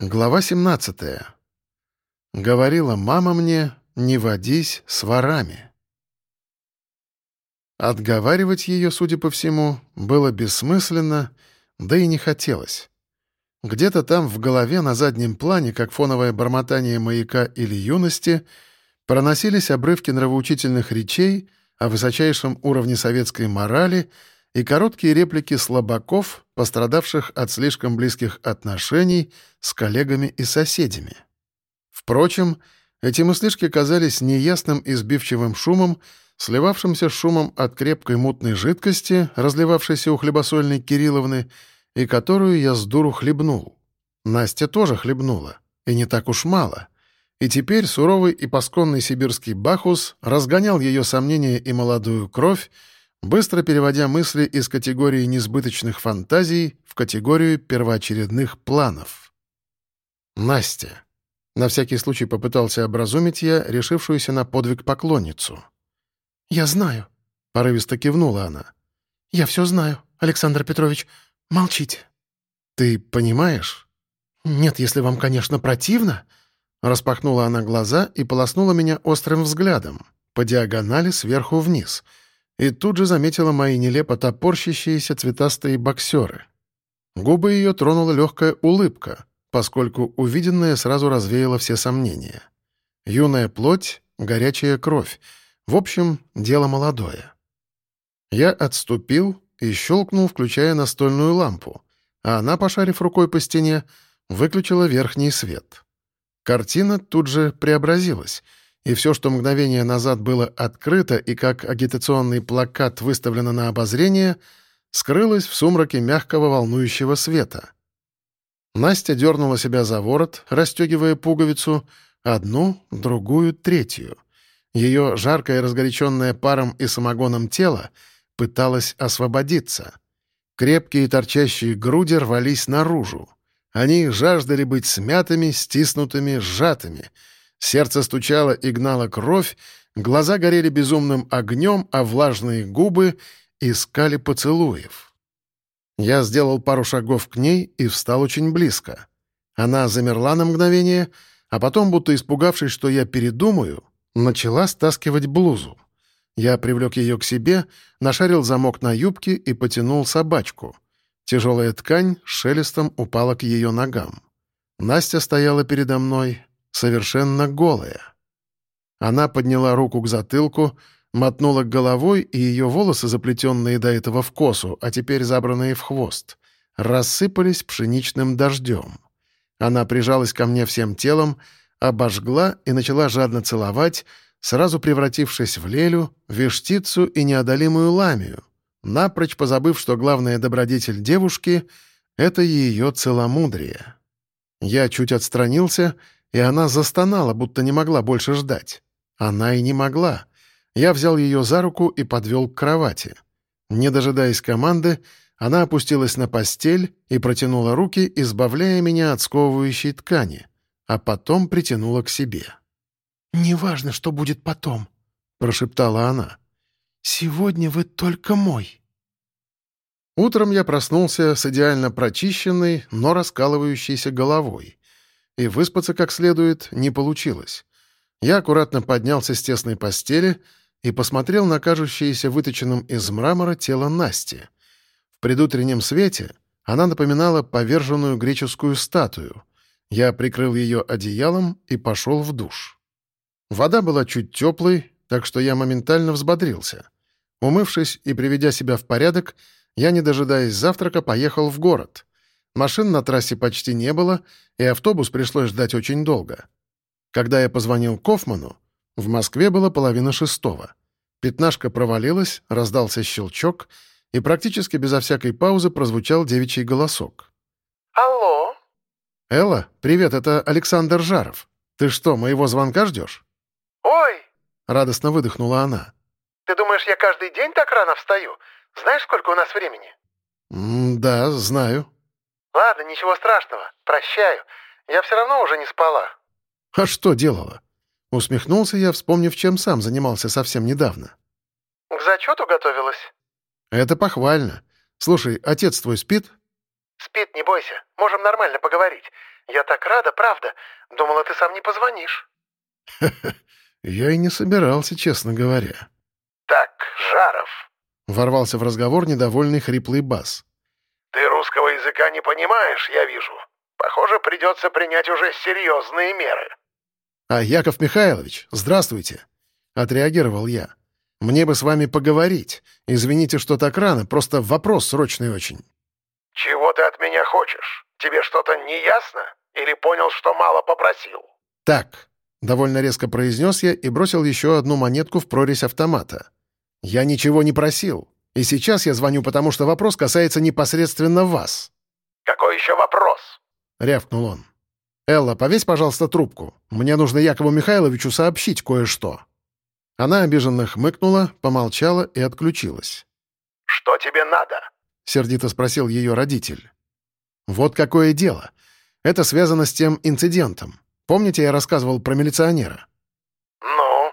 Глава 17. Говорила мама мне, не водись с ворами. Отговаривать ее, судя по всему, было бессмысленно, да и не хотелось. Где-то там в голове на заднем плане, как фоновое бормотание маяка или юности, проносились обрывки нравоучительных речей о высочайшем уровне советской морали — и короткие реплики слабаков, пострадавших от слишком близких отношений с коллегами и соседями. Впрочем, эти мыслишки казались неясным и сбивчивым шумом, сливавшимся шумом от крепкой мутной жидкости, разливавшейся у хлебосольной Кирилловны, и которую я с дуру хлебнул. Настя тоже хлебнула, и не так уж мало. И теперь суровый и пасконный сибирский Бахус разгонял ее сомнения и молодую кровь, быстро переводя мысли из категории несбыточных фантазий в категорию первоочередных планов. Настя. На всякий случай попытался образумить я решившуюся на подвиг поклонницу. «Я знаю», — порывисто кивнула она. «Я все знаю, Александр Петрович. Молчите». «Ты понимаешь?» «Нет, если вам, конечно, противно». Распахнула она глаза и полоснула меня острым взглядом, по диагонали сверху вниз — и тут же заметила мои нелепо топорщащиеся цветастые боксеры. Губы ее тронула легкая улыбка, поскольку увиденное сразу развеяло все сомнения. Юная плоть, горячая кровь. В общем, дело молодое. Я отступил и щелкнул, включая настольную лампу, а она, пошарив рукой по стене, выключила верхний свет. Картина тут же преобразилась — и все, что мгновение назад было открыто и как агитационный плакат выставлено на обозрение, скрылось в сумраке мягкого волнующего света. Настя дернула себя за ворот, расстегивая пуговицу, одну, другую, третью. Ее жаркое, разгоряченное паром и самогоном тело пыталось освободиться. Крепкие торчащие груди рвались наружу. Они жаждали быть смятыми, стиснутыми, сжатыми — Сердце стучало и гнало кровь, глаза горели безумным огнем, а влажные губы искали поцелуев. Я сделал пару шагов к ней и встал очень близко. Она замерла на мгновение, а потом, будто испугавшись, что я передумаю, начала стаскивать блузу. Я привлек ее к себе, нашарил замок на юбке и потянул собачку. Тяжелая ткань шелестом упала к ее ногам. Настя стояла передо мной, совершенно голая. Она подняла руку к затылку, мотнула головой, и ее волосы, заплетенные до этого в косу, а теперь забранные в хвост, рассыпались пшеничным дождем. Она прижалась ко мне всем телом, обожгла и начала жадно целовать, сразу превратившись в лелю, вештицу и неодолимую ламию, напрочь позабыв, что главная добродетель девушки — это ее целомудрие. Я чуть отстранился — и она застонала, будто не могла больше ждать. Она и не могла. Я взял ее за руку и подвел к кровати. Не дожидаясь команды, она опустилась на постель и протянула руки, избавляя меня от сковывающей ткани, а потом притянула к себе. «Неважно, что будет потом», — прошептала она. «Сегодня вы только мой». Утром я проснулся с идеально прочищенной, но раскалывающейся головой и выспаться как следует не получилось. Я аккуратно поднялся с тесной постели и посмотрел на кажущееся выточенным из мрамора тело Насти. В предутреннем свете она напоминала поверженную греческую статую. Я прикрыл ее одеялом и пошел в душ. Вода была чуть теплой, так что я моментально взбодрился. Умывшись и приведя себя в порядок, я, не дожидаясь завтрака, поехал в город — Машин на трассе почти не было, и автобус пришлось ждать очень долго. Когда я позвонил Кофману, в Москве было половина шестого. Пятнашка провалилась, раздался щелчок, и практически безо всякой паузы прозвучал девичий голосок. «Алло?» «Элла, привет, это Александр Жаров. Ты что, моего звонка ждешь?» «Ой!» — радостно выдохнула она. «Ты думаешь, я каждый день так рано встаю? Знаешь, сколько у нас времени?» М «Да, знаю», «Ладно, ничего страшного. Прощаю. Я все равно уже не спала». «А что делала?» Усмехнулся я, вспомнив, чем сам занимался совсем недавно. «К зачету готовилась?» «Это похвально. Слушай, отец твой спит?» спит, не бойся. Можем нормально поговорить. Я так рада, правда. Думала, ты сам не позвонишь». Я и не собирался, честно говоря. «Так, Жаров», — ворвался в разговор недовольный хриплый бас. «Ты русского языка не понимаешь, я вижу. Похоже, придется принять уже серьезные меры». «А, Яков Михайлович, здравствуйте!» — отреагировал я. «Мне бы с вами поговорить. Извините, что так рано, просто вопрос срочный очень». «Чего ты от меня хочешь? Тебе что-то не ясно? Или понял, что мало попросил?» «Так», — довольно резко произнес я и бросил еще одну монетку в прорезь автомата. «Я ничего не просил. И сейчас я звоню, потому что вопрос касается непосредственно вас». «Какой еще вопрос?» — рявкнул он. «Элла, повесь, пожалуйста, трубку. Мне нужно Якову Михайловичу сообщить кое-что». Она обиженно хмыкнула, помолчала и отключилась. «Что тебе надо?» — сердито спросил ее родитель. «Вот какое дело. Это связано с тем инцидентом. Помните, я рассказывал про милиционера?» «Ну?»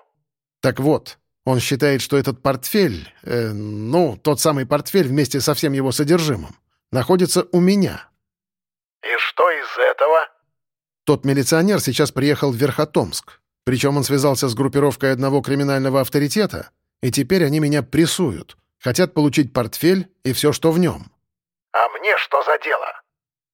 «Так вот, он считает, что этот портфель, э, ну, тот самый портфель вместе со всем его содержимым, находится у меня». «И что из этого?» Тот милиционер сейчас приехал в Верхотомск. Причем он связался с группировкой одного криминального авторитета, и теперь они меня прессуют. Хотят получить портфель и все, что в нем. «А мне что за дело?»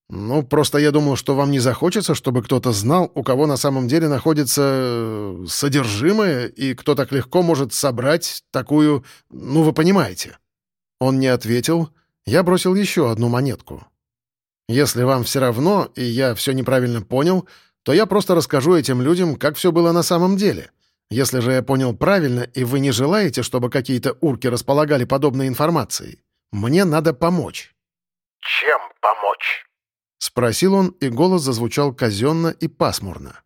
«Ну, просто я думал, что вам не захочется, чтобы кто-то знал, у кого на самом деле находится э, содержимое, и кто так легко может собрать такую... Ну, вы понимаете». Он не ответил. Я бросил еще одну монетку. «Если вам все равно, и я все неправильно понял, то я просто расскажу этим людям, как все было на самом деле. Если же я понял правильно, и вы не желаете, чтобы какие-то урки располагали подобной информацией, мне надо помочь». «Чем помочь?» — спросил он, и голос зазвучал казенно и пасмурно.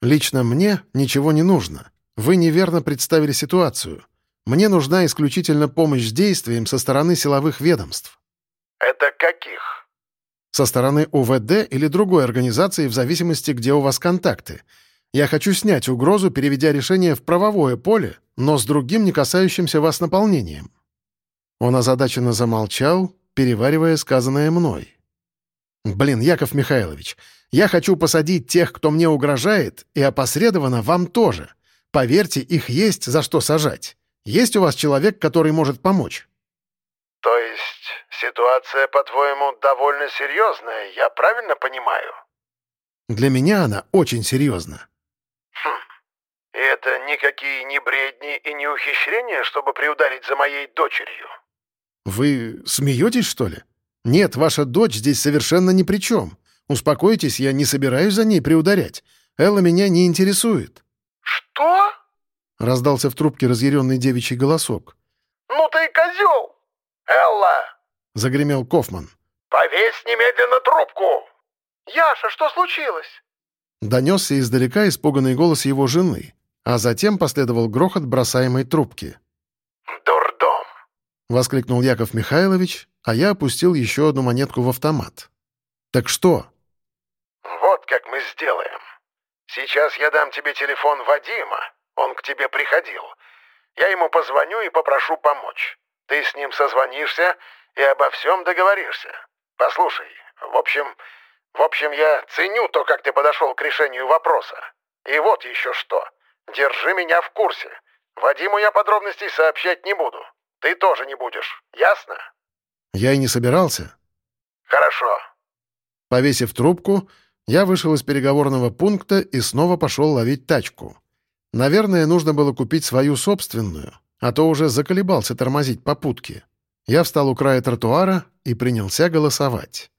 «Лично мне ничего не нужно. Вы неверно представили ситуацию. Мне нужна исключительно помощь с действием со стороны силовых ведомств». «Это каких?» «Со стороны УВД или другой организации, в зависимости, где у вас контакты. Я хочу снять угрозу, переведя решение в правовое поле, но с другим, не касающимся вас наполнением». Он озадаченно замолчал, переваривая сказанное мной. «Блин, Яков Михайлович, я хочу посадить тех, кто мне угрожает, и опосредованно вам тоже. Поверьте, их есть за что сажать. Есть у вас человек, который может помочь?» «То есть ситуация, по-твоему, довольно серьезная, я правильно понимаю?» «Для меня она очень серьезна». «Хм, и это никакие не бредни и не ухищрения, чтобы приударить за моей дочерью?» «Вы смеетесь, что ли? Нет, ваша дочь здесь совершенно ни при чем. Успокойтесь, я не собираюсь за ней приударять. Элла меня не интересует». «Что?» — раздался в трубке разъяренный девичий голосок. «Ну ты козел! Элла!» — загремел Кофман. «Повесь немедленно трубку!» «Яша, что случилось?» Донесся издалека испуганный голос его жены, а затем последовал грохот бросаемой трубки. Воскликнул Яков Михайлович, а я опустил еще одну монетку в автомат. «Так что?» «Вот как мы сделаем. Сейчас я дам тебе телефон Вадима. Он к тебе приходил. Я ему позвоню и попрошу помочь. Ты с ним созвонишься и обо всем договоришься. Послушай, в общем, в общем, я ценю то, как ты подошел к решению вопроса. И вот еще что. Держи меня в курсе. Вадиму я подробностей сообщать не буду. Ты тоже не будешь. Ясно? Я и не собирался. Хорошо. Повесив трубку, я вышел из переговорного пункта и снова пошел ловить тачку. Наверное, нужно было купить свою собственную, а то уже заколебался тормозить попутки. Я встал у края тротуара и принялся голосовать.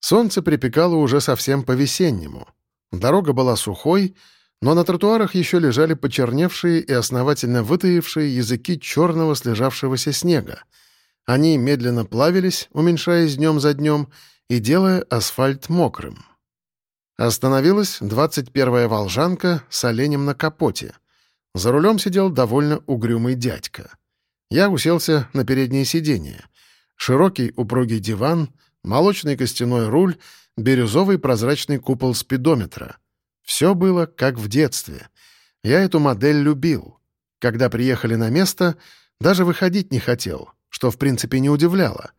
Солнце припекало уже совсем по-весеннему. Дорога была сухой, но на тротуарах еще лежали почерневшие и основательно вытаившие языки черного слежавшегося снега. Они медленно плавились, уменьшаясь днем за днем и делая асфальт мокрым. Остановилась 21-я «Волжанка» с оленем на капоте. За рулем сидел довольно угрюмый дядька. Я уселся на переднее сиденье. Широкий упругий диван, молочный костяной руль, бирюзовый прозрачный купол спидометра. Все было как в детстве. Я эту модель любил. Когда приехали на место, даже выходить не хотел, что в принципе не удивляло.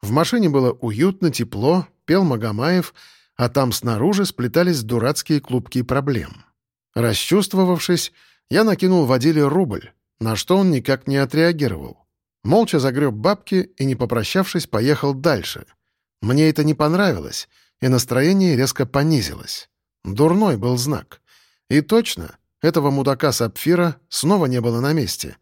В машине было уютно, тепло, пел Магомаев, а там снаружи сплетались дурацкие клубки проблем. Расчувствовавшись, я накинул водиле рубль, на что он никак не отреагировал. Молча загреб бабки и, не попрощавшись, поехал дальше. Мне это не понравилось, и настроение резко понизилось. Дурной был знак. И точно, этого мудака Сапфира снова не было на месте.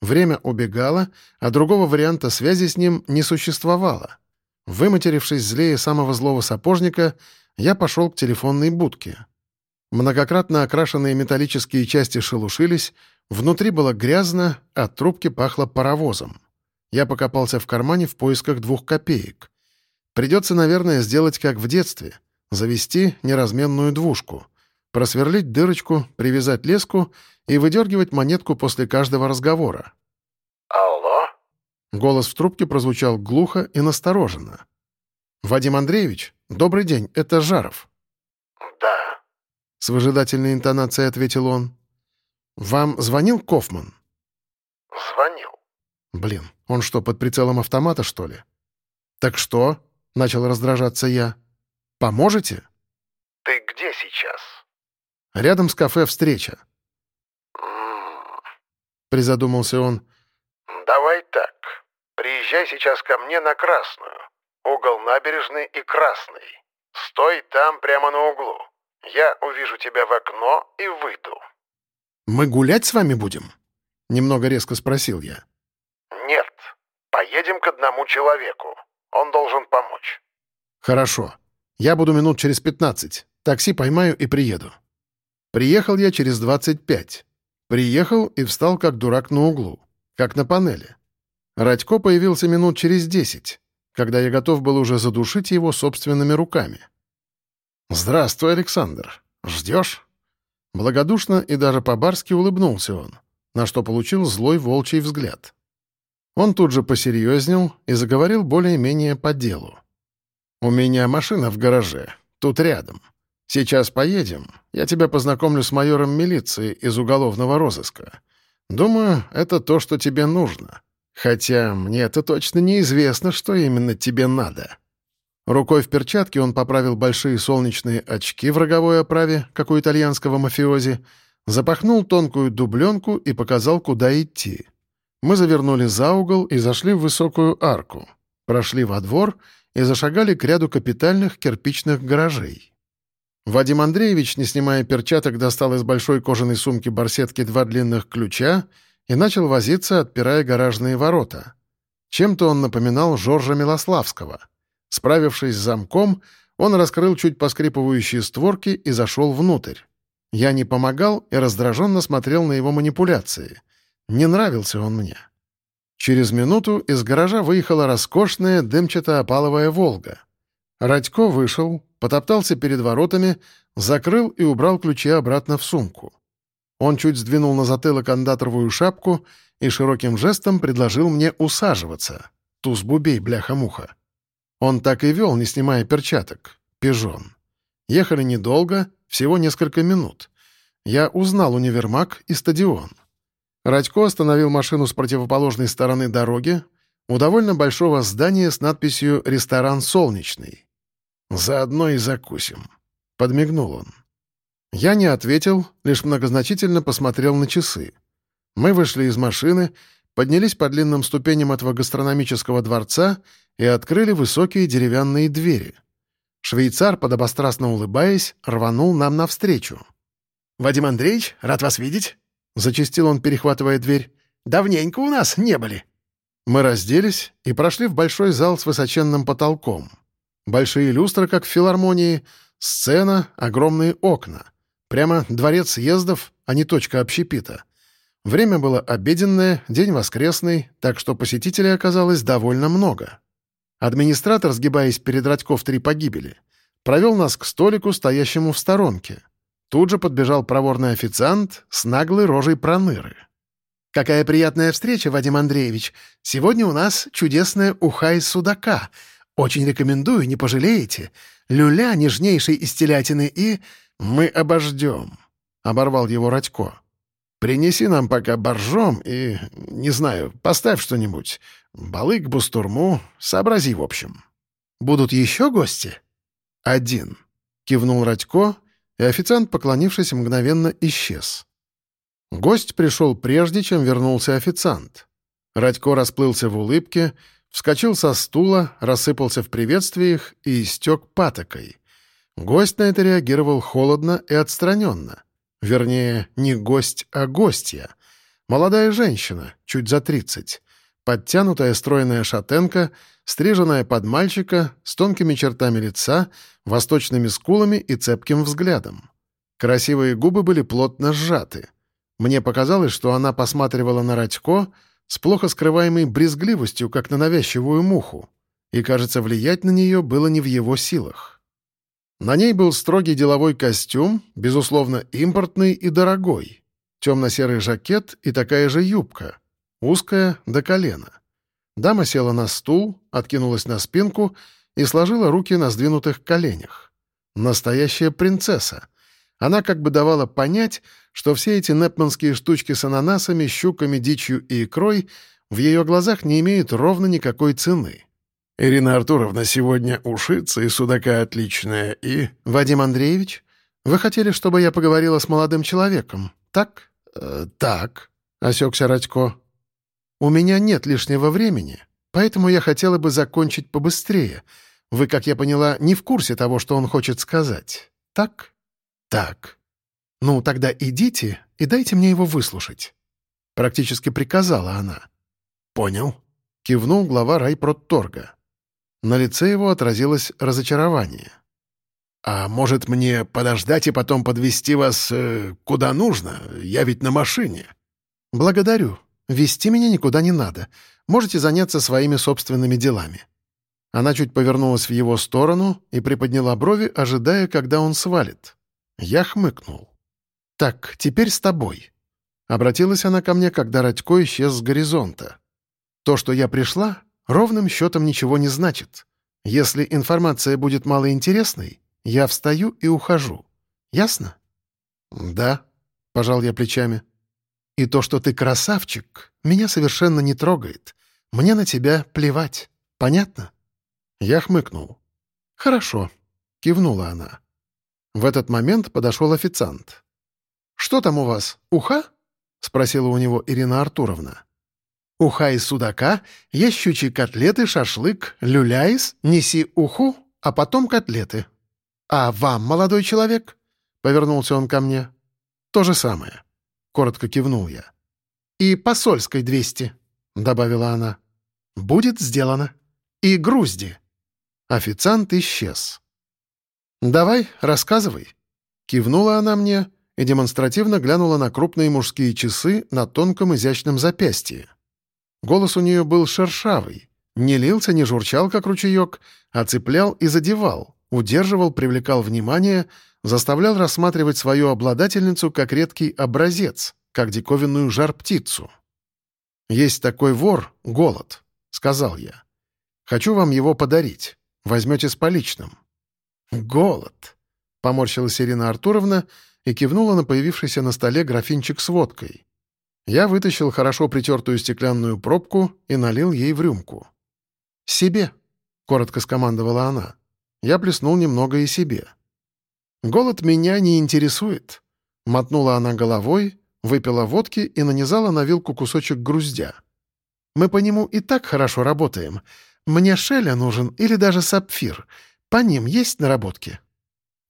Время убегало, а другого варианта связи с ним не существовало. Выматерившись злее самого злого сапожника, я пошел к телефонной будке. Многократно окрашенные металлические части шелушились, внутри было грязно, а трубки пахло паровозом. Я покопался в кармане в поисках двух копеек. Придется, наверное, сделать как в детстве — завести неразменную двушку, просверлить дырочку, привязать леску и выдергивать монетку после каждого разговора. «Алло?» Голос в трубке прозвучал глухо и настороженно. «Вадим Андреевич, добрый день, это Жаров». «Да». С выжидательной интонацией ответил он. «Вам звонил Кофман?» «Звонил». «Блин, он что, под прицелом автомата, что ли?» «Так что?» — начал раздражаться я. «Поможете?» «Ты где сейчас?» «Рядом с кафе встреча». Призадумался он. «Давай так. Приезжай сейчас ко мне на Красную. Угол набережной и Красный. Стой там прямо на углу. Я увижу тебя в окно и выйду». «Мы гулять с вами будем?» — немного резко спросил я. «Нет. Поедем к одному человеку. Он должен помочь». «Хорошо. Я буду минут через пятнадцать. Такси поймаю и приеду». Приехал я через двадцать пять. Приехал и встал как дурак на углу, как на панели. Радько появился минут через десять, когда я готов был уже задушить его собственными руками. «Здравствуй, Александр. Ждешь?» Благодушно и даже по-барски улыбнулся он, на что получил злой волчий взгляд. Он тут же посерьезнел и заговорил более-менее по делу. «У меня машина в гараже, тут рядом. Сейчас поедем, я тебя познакомлю с майором милиции из уголовного розыска. Думаю, это то, что тебе нужно. Хотя мне это точно неизвестно, что именно тебе надо». Рукой в перчатке он поправил большие солнечные очки в роговой оправе, как у итальянского мафиози, запахнул тонкую дубленку и показал, куда идти. Мы завернули за угол и зашли в высокую арку, прошли во двор и зашагали к ряду капитальных кирпичных гаражей. Вадим Андреевич, не снимая перчаток, достал из большой кожаной сумки барсетки два длинных ключа и начал возиться, отпирая гаражные ворота. Чем-то он напоминал Жоржа Милославского. Справившись с замком, он раскрыл чуть поскрипывающие створки и зашел внутрь. Я не помогал и раздраженно смотрел на его манипуляции. Не нравился он мне. Через минуту из гаража выехала роскошная дымчато-опаловая «Волга». Радько вышел, потоптался перед воротами, закрыл и убрал ключи обратно в сумку. Он чуть сдвинул на затылок андаторовую шапку и широким жестом предложил мне усаживаться. Туз-бубей, бляха-муха. Он так и вел, не снимая перчаток. Пижон. Ехали недолго, всего несколько минут. Я узнал универмаг и стадион. Радько остановил машину с противоположной стороны дороги у довольно большого здания с надписью «Ресторан Солнечный». «Заодно и закусим», — подмигнул он. Я не ответил, лишь многозначительно посмотрел на часы. Мы вышли из машины, поднялись по длинным ступеням этого гастрономического дворца и открыли высокие деревянные двери. Швейцар, подобострастно улыбаясь, рванул нам навстречу. «Вадим Андреевич, рад вас видеть!» — зачастил он, перехватывая дверь. «Давненько у нас не были». Мы разделись и прошли в большой зал с высоченным потолком. Большие люстры, как в филармонии, сцена, огромные окна. Прямо дворец съездов, а не точка общепита. Время было обеденное, день воскресный, так что посетителей оказалось довольно много. Администратор, сгибаясь перед Радьков три погибели, провел нас к столику, стоящему в сторонке. Тут же подбежал проворный официант с наглой рожей проныры. «Какая приятная встреча, Вадим Андреевич! Сегодня у нас чудесная уха из судака. Очень рекомендую, не пожалеете. Люля нежнейшей из телятины и...» «Мы обождем», — оборвал его Радько. «Принеси нам пока боржом и, не знаю, поставь что-нибудь. Балык, бустурму, сообрази в общем. Будут еще гости? Один. Кивнул Радько, и официант, поклонившись, мгновенно исчез. Гость пришел прежде, чем вернулся официант. Радько расплылся в улыбке, вскочил со стула, рассыпался в приветствиях и истек патокой. Гость на это реагировал холодно и отстраненно. Вернее, не гость, а гостья. Молодая женщина, чуть за тридцать. Подтянутая стройная шатенка, стриженная под мальчика, с тонкими чертами лица, восточными скулами и цепким взглядом. Красивые губы были плотно сжаты. Мне показалось, что она посматривала на Радько с плохо скрываемой брезгливостью, как на навязчивую муху, и, кажется, влиять на нее было не в его силах. На ней был строгий деловой костюм, безусловно, импортный и дорогой, темно-серый жакет и такая же юбка, узкая до колена. Дама села на стул, откинулась на спинку и сложила руки на сдвинутых коленях. Настоящая принцесса. Она как бы давала понять, что все эти непманские штучки с ананасами, щуками, дичью и икрой в ее глазах не имеют ровно никакой цены. Ирина Артуровна сегодня ушится, и судака отличная, и... Вадим Андреевич, вы хотели, чтобы я поговорила с молодым человеком, так? Э, так, — осекся Радько. У меня нет лишнего времени, поэтому я хотела бы закончить побыстрее. Вы, как я поняла, не в курсе того, что он хочет сказать, так? Так. Ну, тогда идите и дайте мне его выслушать. Практически приказала она. Понял. Кивнул глава райпродторга. На лице его отразилось разочарование. «А может, мне подождать и потом подвести вас э, куда нужно? Я ведь на машине». «Благодарю. Вести меня никуда не надо. Можете заняться своими собственными делами». Она чуть повернулась в его сторону и приподняла брови, ожидая, когда он свалит. Я хмыкнул. «Так, теперь с тобой». Обратилась она ко мне, когда Радько исчез с горизонта. «То, что я пришла, ровным счетом ничего не значит. Если информация будет малоинтересной, я встаю и ухожу. Ясно? Да, пожал я плечами. И то, что ты красавчик, меня совершенно не трогает. Мне на тебя плевать. Понятно? Я хмыкнул. Хорошо, кивнула она. В этот момент подошел официант. «Что там у вас, уха?» — спросила у него Ирина Артуровна. Уха из судака, есть щучьи котлеты, шашлык, люляис, неси уху, а потом котлеты. А вам, молодой человек?» — повернулся он ко мне. «То же самое», — коротко кивнул я. «И посольской двести», — добавила она. «Будет сделано. И грузди». Официант исчез. «Давай, рассказывай», — кивнула она мне и демонстративно глянула на крупные мужские часы на тонком изящном запястье. Голос у нее был шершавый. Не лился, не журчал, как ручеек, а цеплял и задевал, удерживал, привлекал внимание, заставлял рассматривать свою обладательницу как редкий образец, как диковинную жар-птицу. «Есть такой вор, голод», — сказал я. «Хочу вам его подарить. Возьмете с поличным». «Голод», — поморщилась Ирина Артуровна и кивнула на появившийся на столе графинчик с водкой. Я вытащил хорошо притертую стеклянную пробку и налил ей в рюмку. «Себе», — коротко скомандовала она. Я плеснул немного и себе. «Голод меня не интересует», — мотнула она головой, выпила водки и нанизала на вилку кусочек груздя. «Мы по нему и так хорошо работаем. Мне Шеля нужен или даже сапфир. По ним есть наработки?»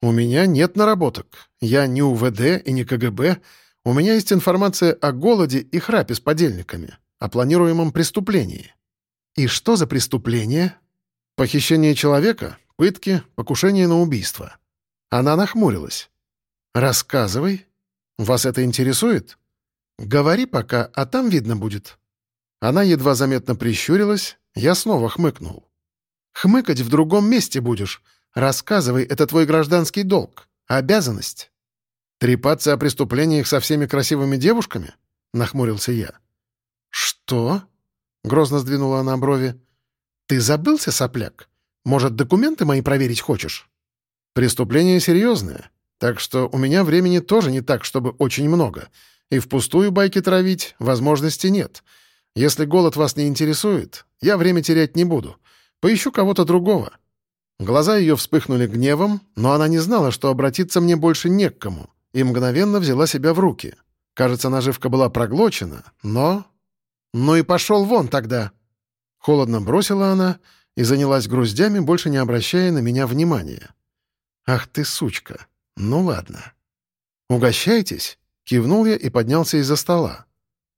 «У меня нет наработок. Я не УВД и не КГБ, у меня есть информация о голоде и храпе с подельниками, о планируемом преступлении». «И что за преступление?» «Похищение человека, пытки, покушение на убийство». Она нахмурилась. «Рассказывай. Вас это интересует?» «Говори пока, а там видно будет». Она едва заметно прищурилась, я снова хмыкнул. «Хмыкать в другом месте будешь. Рассказывай, это твой гражданский долг, обязанность». «Трепаться о преступлениях со всеми красивыми девушками?» — нахмурился я. «Что?» — грозно сдвинула она брови. «Ты забылся, сопляк? Может, документы мои проверить хочешь?» «Преступление серьезное, так что у меня времени тоже не так, чтобы очень много, и впустую байки травить возможности нет. Если голод вас не интересует, я время терять не буду. Поищу кого-то другого». Глаза ее вспыхнули гневом, но она не знала, что обратиться мне больше не к кому, и мгновенно взяла себя в руки. Кажется, наживка была проглочена, но... «Ну и пошел вон тогда!» Холодно бросила она и занялась груздями, больше не обращая на меня внимания. «Ах ты, сучка! Ну ладно». «Угощайтесь?» — кивнул я и поднялся из-за стола.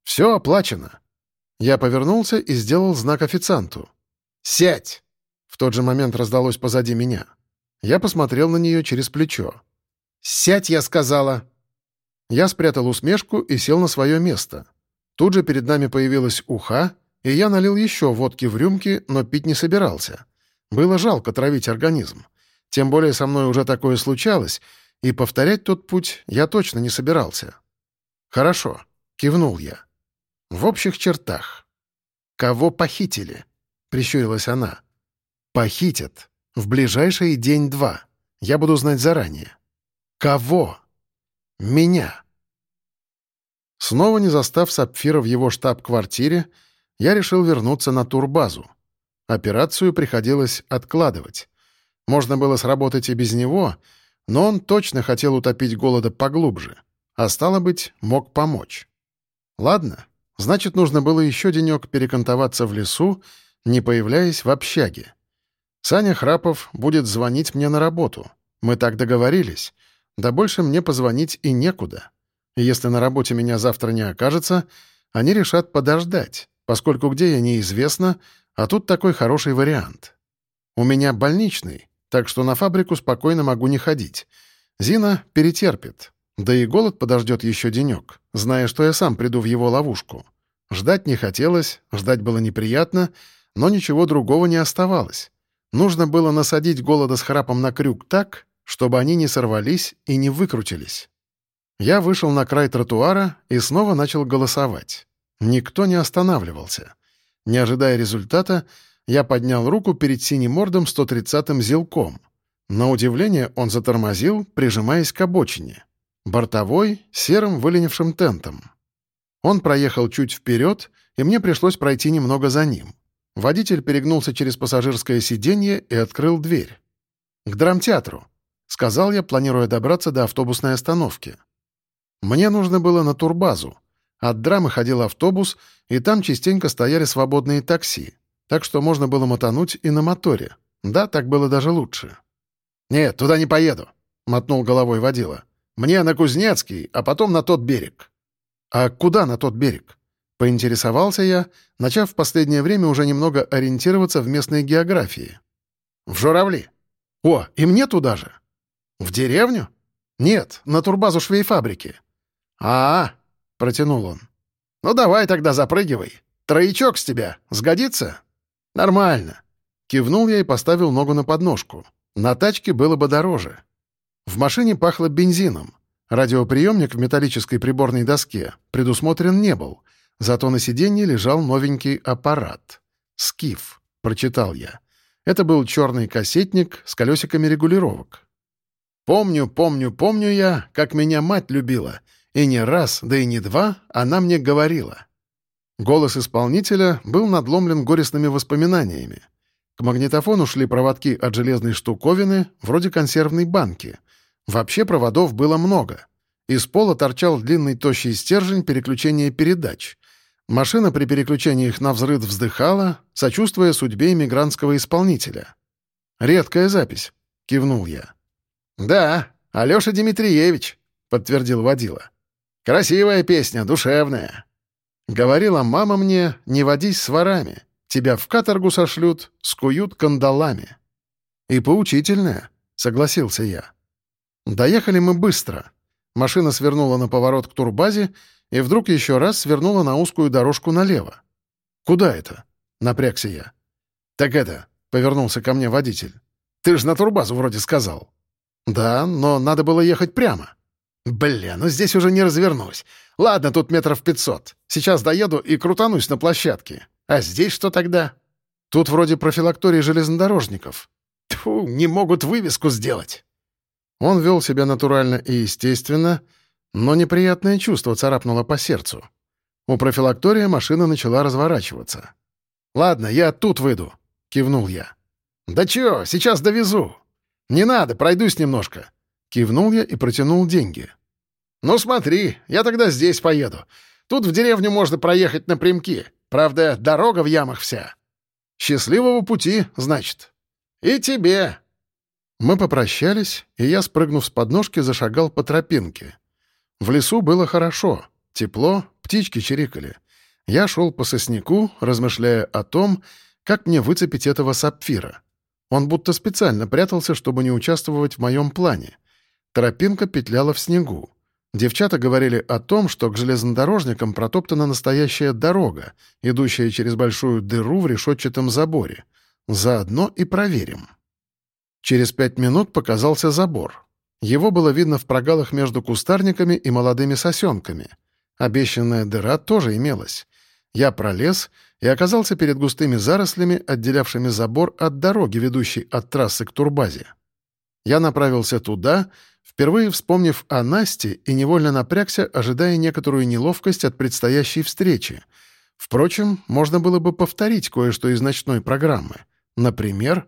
«Все оплачено». Я повернулся и сделал знак официанту. «Сядь!» В тот же момент раздалось позади меня. Я посмотрел на нее через плечо. «Сядь!» — я сказала. Я спрятал усмешку и сел на свое место. Тут же перед нами появилась уха, и я налил еще водки в рюмки, но пить не собирался. Было жалко травить организм. Тем более со мной уже такое случалось, и повторять тот путь я точно не собирался. «Хорошо», — кивнул я. «В общих чертах». «Кого похитили?» — прищурилась она. «Похитят. В ближайший день-два. Я буду знать заранее». «Кого?» «Меня». Снова не застав Сапфира в его штаб-квартире, я решил вернуться на турбазу. Операцию приходилось откладывать. Можно было сработать и без него, но он точно хотел утопить голода поглубже, а стало быть, мог помочь. Ладно, значит, нужно было еще денек перекантоваться в лесу, не появляясь в общаге. Саня Храпов будет звонить мне на работу. Мы так договорились. Да больше мне позвонить и некуда. если на работе меня завтра не окажется, они решат подождать, поскольку где я неизвестно, а тут такой хороший вариант. У меня больничный, так что на фабрику спокойно могу не ходить. Зина перетерпит. Да и голод подождет еще денек, зная, что я сам приду в его ловушку. Ждать не хотелось, ждать было неприятно, но ничего другого не оставалось. Нужно было насадить голода с храпом на крюк так, чтобы они не сорвались и не выкрутились. Я вышел на край тротуара и снова начал голосовать. Никто не останавливался. Не ожидая результата, я поднял руку перед синемордом 130-м зелком. На удивление он затормозил, прижимаясь к обочине. Бортовой — серым выленившим тентом. Он проехал чуть вперед, и мне пришлось пройти немного за ним. Водитель перегнулся через пассажирское сиденье и открыл дверь. «К драмтеатру», — сказал я, планируя добраться до автобусной остановки. Мне нужно было на турбазу. От драмы ходил автобус, и там частенько стояли свободные такси так что можно было мотануть и на моторе. Да, так было даже лучше. «Нет, туда не поеду», — мотнул головой водила. «Мне на Кузнецкий, а потом на тот берег». «А куда на тот берег?» — поинтересовался я, начав в последнее время уже немного ориентироваться в местной географии. «В Журавли». «О, и мне туда же?» «В деревню?» «Нет, на турбазу швейфабрики». «А-а», — протянул он. «Ну давай тогда запрыгивай. Троечок с тебя. Сгодится?» «Нормально». Кивнул я и поставил ногу на подножку. На тачке было бы дороже. В машине пахло бензином. Радиоприемник в металлической приборной доске предусмотрен не был, зато на сиденье лежал новенький аппарат. «Скиф», — прочитал я. Это был черный кассетник с колесиками регулировок. Помню, помню, помню я, как меня мать любила. И не раз, да и не два она мне говорила. Голос исполнителя был надломлен горестными воспоминаниями. К магнитофону шли проводки от железной штуковины, вроде консервной банки. Вообще проводов было много. Из пола торчал длинный тощий стержень переключения передач. Машина при переключении их на взрыв вздыхала, сочувствуя судьбе иммигрантского исполнителя. «Редкая запись», — кивнул я. «Да, Алёша Дмитриевич», — подтвердил водила. «Красивая песня, душевная». Говорила мама мне, не водись с ворами, тебя в каторгу сошлют, скуют кандалами. И поучительная, согласился я. Доехали мы быстро. Машина свернула на поворот к турбазе и вдруг еще раз свернула на узкую дорожку налево. «Куда это?» — напрягся я. «Так это», — повернулся ко мне водитель. «Ты же на турбазу вроде сказал». «Да, но надо было ехать прямо». «Бля, ну здесь уже не развернусь. Ладно, тут метров пятьсот. Сейчас доеду и крутанусь на площадке. А здесь что тогда?» «Тут вроде профилактории железнодорожников». Тьфу, не могут вывеску сделать». Он вел себя натурально и естественно, но неприятное чувство царапнуло по сердцу. У профилактория машина начала разворачиваться. «Ладно, я тут выйду», — кивнул я. «Да чё, сейчас довезу». «Не надо, пройдусь немножко», — кивнул я и протянул деньги. «Ну смотри, я тогда здесь поеду. Тут в деревню можно проехать напрямки. Правда, дорога в ямах вся. Счастливого пути, значит. И тебе». Мы попрощались, и я, спрыгнув с подножки, зашагал по тропинке. В лесу было хорошо, тепло, птички чирикали. Я шел по сосняку, размышляя о том, как мне выцепить этого сапфира. Он будто специально прятался, чтобы не участвовать в моем плане. Тропинка петляла в снегу. Девчата говорили о том, что к железнодорожникам протоптана настоящая дорога, идущая через большую дыру в решетчатом заборе. Заодно и проверим. Через пять минут показался забор. Его было видно в прогалах между кустарниками и молодыми сосенками. Обещанная дыра тоже имелась. Я пролез и оказался перед густыми зарослями, отделявшими забор от дороги, ведущей от трассы к турбазе. Я направился туда, впервые вспомнив о Насте и невольно напрягся, ожидая некоторую неловкость от предстоящей встречи. Впрочем, можно было бы повторить кое-что из ночной программы. Например,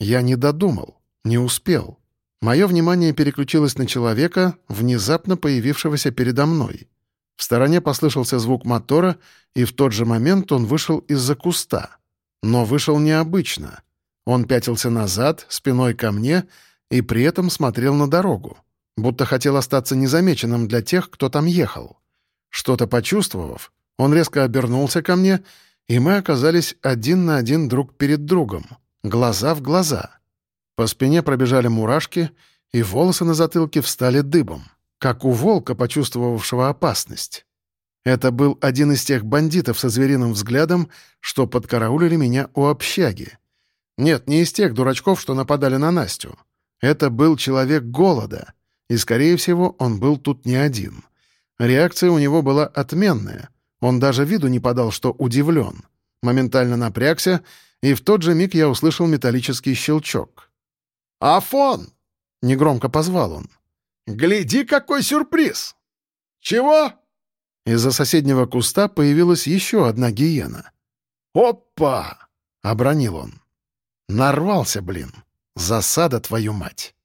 я не додумал, не успел. Мое внимание переключилось на человека, внезапно появившегося передо мной. В стороне послышался звук мотора, и в тот же момент он вышел из-за куста. Но вышел необычно. Он пятился назад, спиной ко мне, и при этом смотрел на дорогу, будто хотел остаться незамеченным для тех, кто там ехал. Что-то почувствовав, он резко обернулся ко мне, и мы оказались один на один друг перед другом — глаза в глаза. По спине пробежали мурашки, и волосы на затылке встали дыбом, как у волка, почувствовавшего опасность. Это был один из тех бандитов со звериным взглядом, что подкараулили меня у общаги. Нет, не из тех дурачков, что нападали на Настю. Это был человек голода, и, скорее всего, он был тут не один. Реакция у него была отменная. Он даже виду не подал, что удивлен. Моментально напрягся — и в тот же миг я услышал металлический щелчок. «Афон!» — негромко позвал он. «Гляди, какой сюрприз!» «Чего?» Из-за соседнего куста появилась еще одна гиена. «Опа!» — обронил он. «Нарвался, блин! Засада, твою мать!»